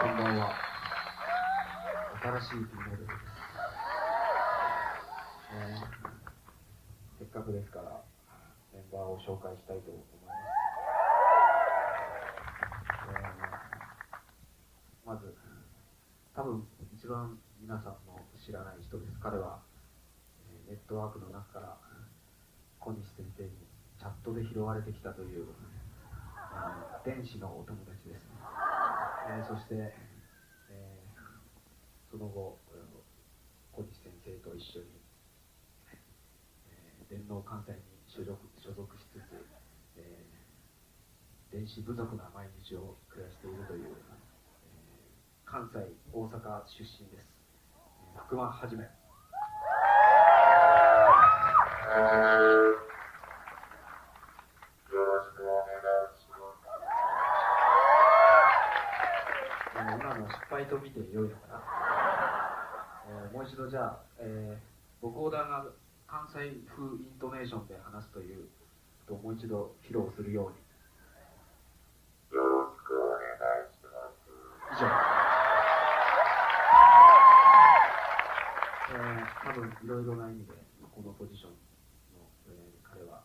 こんばんは。新しい P モデルです。えーせっかくですから、メンバーを紹介したいと思います。えーまず、多分一番皆さんの知らない人です。彼は、えネットワークの中から小西先生にチャットで拾われてきたという、えー電子のお友達です、えーそして、えーその後小西先生と一緒に、えー電脳関西に所属所属しつつ、えー電子部族な毎日を暮らしているという、えー関西大阪出身です、えー福間はじめあの今の失敗と見て良いのかな、えーもう一度じゃあ、えー、ボコーダーが関西風イントネーションで話すということをもう一度披露するように。以上、えー、多分いろいろな意味でこのポジションの、えー彼は。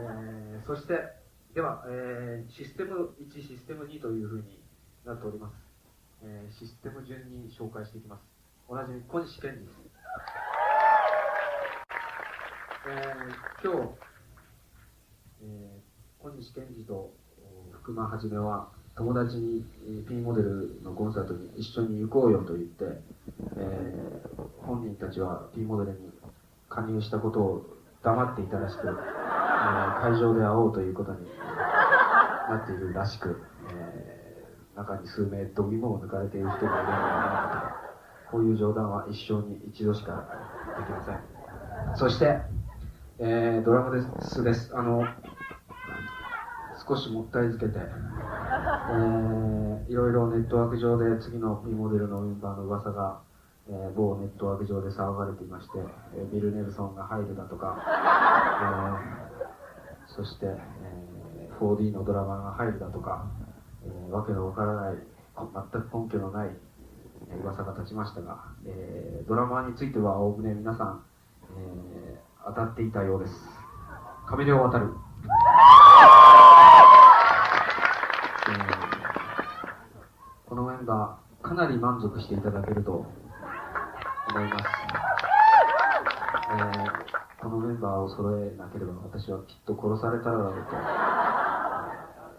えー、そしてでは、えーシステム1システム2というふうになっております、えーシステム順に紹介していきます。おなじみ小西健二です、えー今日、えー小西健二と福間はじめは友達に P モデルのコンサートに一緒に行こうよと言って、えー本人たちは P モデルに加入したことを黙っていたらしく、会場で会おうということに なっているらしく、えー中に数名度肝を抜かれている人がいるのではないかとこういう冗談は一生に一度しかできません。そして、えードラムですです。あの少しもったいつけて、えーいろいろネットワーク上で次の P モデルのメンバーの噂が、えー某ネットワーク上で騒がれていまして、えービル・ネルソンが入るだとか、そして、えー 4D のドラマーが入るだとか、えーわけのわからない全く根拠のない噂が立ちましたが、えードラマーについてはおおむね皆さん、えー当たっていたようです。カメレオン渡る。えーこのメンバーかなり満足していただけると思います、えーこのメンバーを揃えなければ私はきっと殺されただろう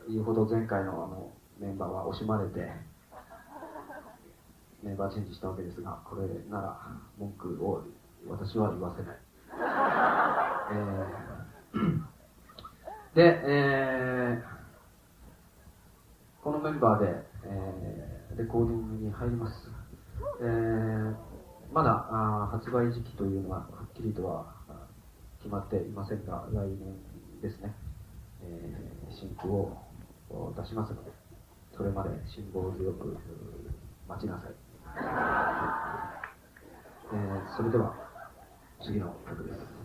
というほど前回のあのメンバーは惜しまれてメンバーチェンジしたわけですがこれなら文句を私は言わせない、えーで、えーこのメンバーで、えーレコーディングに入ります、えーまだあ発売時期というのははっきりとは決まっていませんが来年ですね、えー新譜を出しますのでそれまで辛抱強く待ちなさい、えーそれでは次の曲です。